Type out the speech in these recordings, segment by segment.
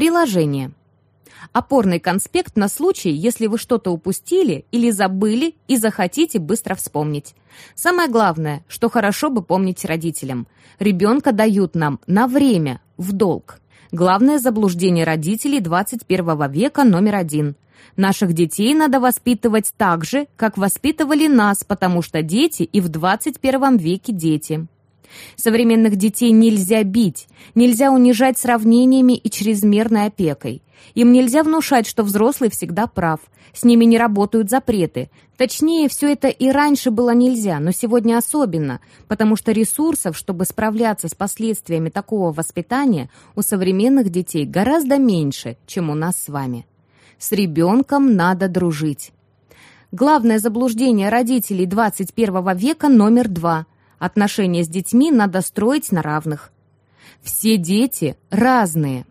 Приложение. Опорный конспект на случай, если вы что-то упустили или забыли и захотите быстро вспомнить. Самое главное, что хорошо бы помнить родителям. Ребенка дают нам на время, в долг. Главное заблуждение родителей 21 века номер один. Наших детей надо воспитывать так же, как воспитывали нас, потому что дети и в 21 веке дети. Современных детей нельзя бить, нельзя унижать сравнениями и чрезмерной опекой. Им нельзя внушать, что взрослый всегда прав. С ними не работают запреты. Точнее, все это и раньше было нельзя, но сегодня особенно, потому что ресурсов, чтобы справляться с последствиями такого воспитания, у современных детей гораздо меньше, чем у нас с вами. С ребенком надо дружить. Главное заблуждение родителей 21 века номер два – Отношения с детьми надо строить на равных. Все дети разные.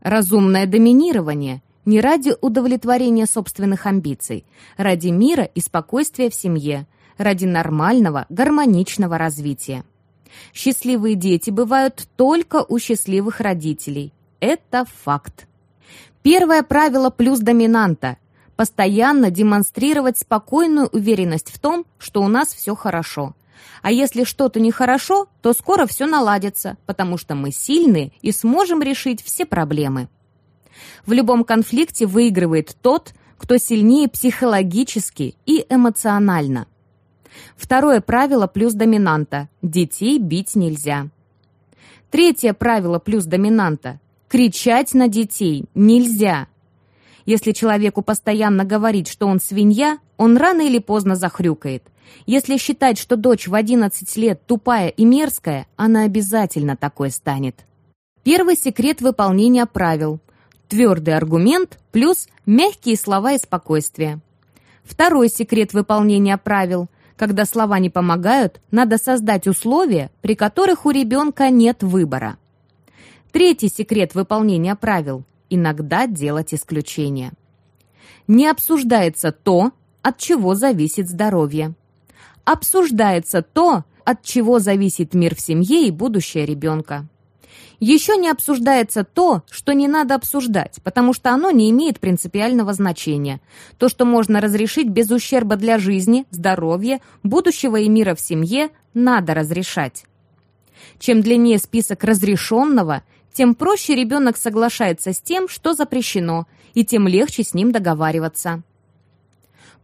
Разумное доминирование не ради удовлетворения собственных амбиций, ради мира и спокойствия в семье, ради нормального, гармоничного развития. Счастливые дети бывают только у счастливых родителей. Это факт. Первое правило плюс доминанта – постоянно демонстрировать спокойную уверенность в том, что у нас все хорошо, а если что-то нехорошо, то скоро все наладится, потому что мы сильны и сможем решить все проблемы. В любом конфликте выигрывает тот, кто сильнее психологически и эмоционально. Второе правило плюс доминанта – детей бить нельзя. Третье правило плюс доминанта – кричать на детей нельзя. Если человеку постоянно говорить, что он свинья, он рано или поздно захрюкает. Если считать, что дочь в 11 лет тупая и мерзкая, она обязательно такой станет. Первый секрет выполнения правил. Твердый аргумент плюс мягкие слова и спокойствие. Второй секрет выполнения правил. Когда слова не помогают, надо создать условия, при которых у ребенка нет выбора. Третий секрет выполнения правил. Иногда делать исключения. Не обсуждается то, от чего зависит здоровье обсуждается то, от чего зависит мир в семье и будущее ребенка. Еще не обсуждается то, что не надо обсуждать, потому что оно не имеет принципиального значения. То, что можно разрешить без ущерба для жизни, здоровья, будущего и мира в семье, надо разрешать. Чем длиннее список разрешенного, тем проще ребенок соглашается с тем, что запрещено, и тем легче с ним договариваться.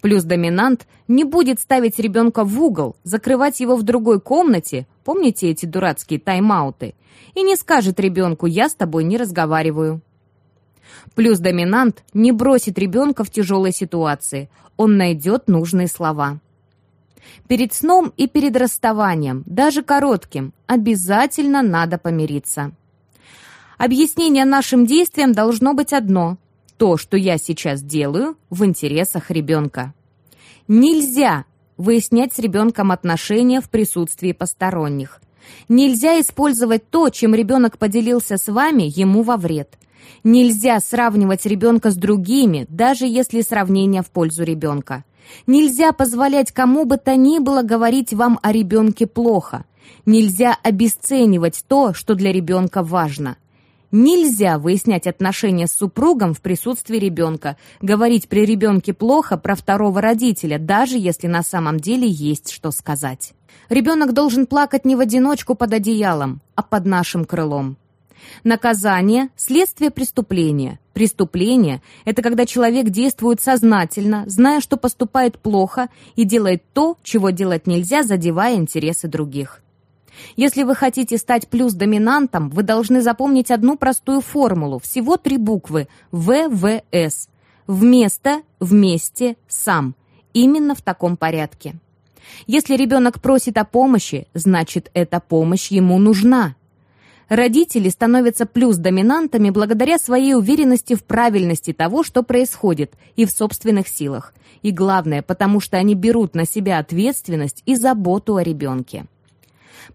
Плюс доминант не будет ставить ребенка в угол, закрывать его в другой комнате, помните эти дурацкие тайм-ауты, и не скажет ребенку «я с тобой не разговариваю». Плюс доминант не бросит ребенка в тяжелой ситуации, он найдет нужные слова. Перед сном и перед расставанием, даже коротким, обязательно надо помириться. Объяснение нашим действиям должно быть одно то, что я сейчас делаю, в интересах ребенка. Нельзя выяснять с ребенком отношения в присутствии посторонних. Нельзя использовать то, чем ребенок поделился с вами, ему во вред. Нельзя сравнивать ребенка с другими, даже если сравнение в пользу ребенка. Нельзя позволять кому бы то ни было говорить вам о ребенке плохо. Нельзя обесценивать то, что для ребенка важно. Нельзя выяснять отношения с супругом в присутствии ребенка, говорить при ребенке плохо про второго родителя, даже если на самом деле есть что сказать. Ребенок должен плакать не в одиночку под одеялом, а под нашим крылом. Наказание – следствие преступления. Преступление – это когда человек действует сознательно, зная, что поступает плохо, и делает то, чего делать нельзя, задевая интересы других. Если вы хотите стать плюс-доминантом, вы должны запомнить одну простую формулу, всего три буквы – ВВС. Вместо, вместе, сам. Именно в таком порядке. Если ребенок просит о помощи, значит, эта помощь ему нужна. Родители становятся плюс-доминантами благодаря своей уверенности в правильности того, что происходит, и в собственных силах. И главное, потому что они берут на себя ответственность и заботу о ребенке.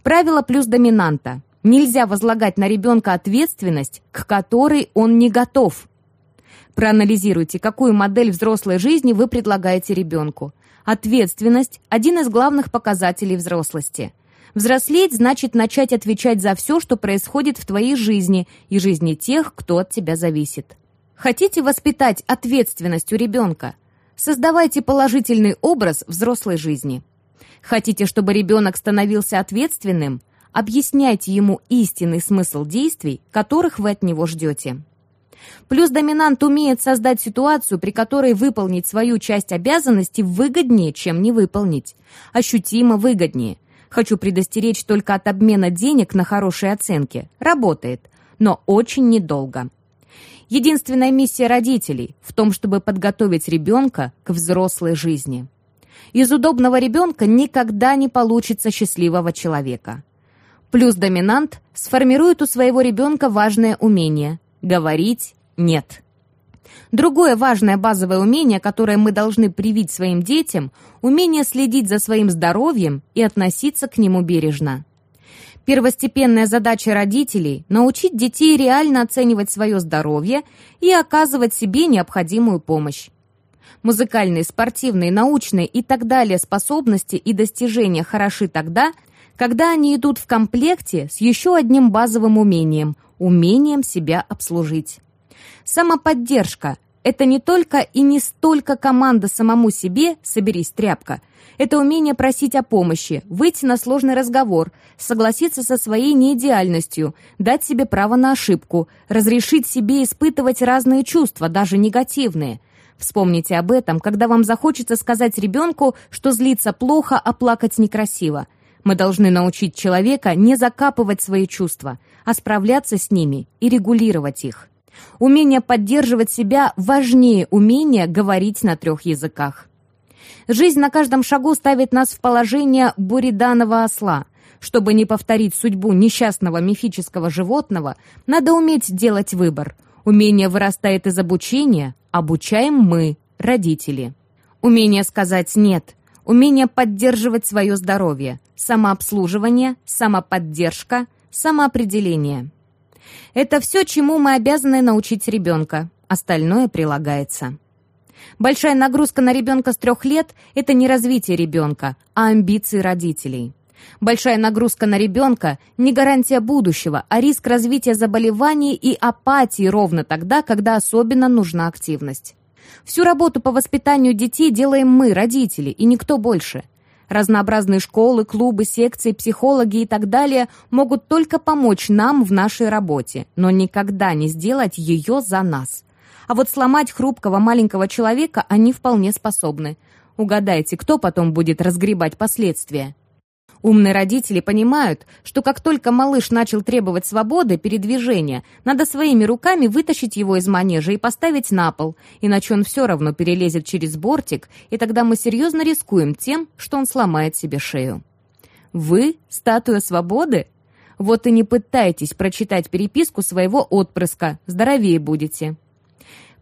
Правило плюс доминанта. Нельзя возлагать на ребенка ответственность, к которой он не готов. Проанализируйте, какую модель взрослой жизни вы предлагаете ребенку. Ответственность – один из главных показателей взрослости. Взрослеть значит начать отвечать за все, что происходит в твоей жизни и жизни тех, кто от тебя зависит. Хотите воспитать ответственность у ребенка? Создавайте положительный образ взрослой жизни. Хотите, чтобы ребенок становился ответственным? Объясняйте ему истинный смысл действий, которых вы от него ждете. Плюс доминант умеет создать ситуацию, при которой выполнить свою часть обязанностей выгоднее, чем не выполнить. Ощутимо выгоднее. Хочу предостеречь только от обмена денег на хорошие оценки. Работает, но очень недолго. Единственная миссия родителей в том, чтобы подготовить ребенка к взрослой жизни. Из удобного ребенка никогда не получится счастливого человека. Плюс доминант сформирует у своего ребенка важное умение – говорить «нет». Другое важное базовое умение, которое мы должны привить своим детям – умение следить за своим здоровьем и относиться к нему бережно. Первостепенная задача родителей – научить детей реально оценивать свое здоровье и оказывать себе необходимую помощь. Музыкальные, спортивные, научные и так далее способности и достижения хороши тогда, когда они идут в комплекте с еще одним базовым умением – умением себя обслужить. Самоподдержка – это не только и не столько команда самому себе «соберись, тряпка», это умение просить о помощи, выйти на сложный разговор, согласиться со своей неидеальностью, дать себе право на ошибку, разрешить себе испытывать разные чувства, даже негативные. Вспомните об этом, когда вам захочется сказать ребенку, что злиться плохо, а плакать некрасиво. Мы должны научить человека не закапывать свои чувства, а справляться с ними и регулировать их. Умение поддерживать себя важнее умения говорить на трех языках. Жизнь на каждом шагу ставит нас в положение буриданного осла. Чтобы не повторить судьбу несчастного мифического животного, надо уметь делать выбор. Умение вырастает из обучения, обучаем мы, родители. Умение сказать «нет», умение поддерживать свое здоровье, самообслуживание, самоподдержка, самоопределение. Это все, чему мы обязаны научить ребенка. Остальное прилагается. Большая нагрузка на ребенка с трех лет – это не развитие ребенка, а амбиции родителей. Большая нагрузка на ребенка – не гарантия будущего, а риск развития заболеваний и апатии ровно тогда, когда особенно нужна активность. Всю работу по воспитанию детей делаем мы, родители, и никто больше. Разнообразные школы, клубы, секции, психологи и так далее могут только помочь нам в нашей работе, но никогда не сделать ее за нас. А вот сломать хрупкого маленького человека они вполне способны. Угадайте, кто потом будет разгребать последствия? Умные родители понимают, что как только малыш начал требовать свободы передвижения, надо своими руками вытащить его из манежа и поставить на пол, иначе он все равно перелезет через бортик, и тогда мы серьезно рискуем тем, что он сломает себе шею. Вы – статуя свободы? Вот и не пытайтесь прочитать переписку своего отпрыска, здоровее будете.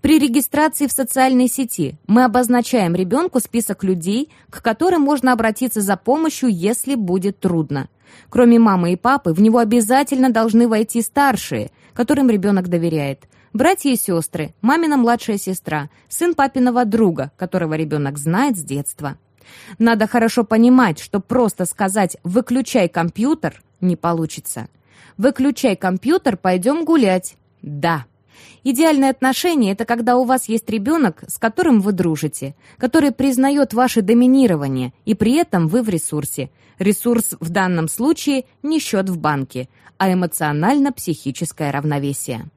При регистрации в социальной сети мы обозначаем ребенку список людей, к которым можно обратиться за помощью, если будет трудно. Кроме мамы и папы, в него обязательно должны войти старшие, которым ребенок доверяет. Братья и сестры, мамина младшая сестра, сын папиного друга, которого ребенок знает с детства. Надо хорошо понимать, что просто сказать «выключай компьютер» не получится. «Выключай компьютер, пойдем гулять». Да. Идеальные отношения – это когда у вас есть ребенок, с которым вы дружите, который признает ваше доминирование, и при этом вы в ресурсе. Ресурс в данном случае не счет в банке, а эмоционально-психическое равновесие.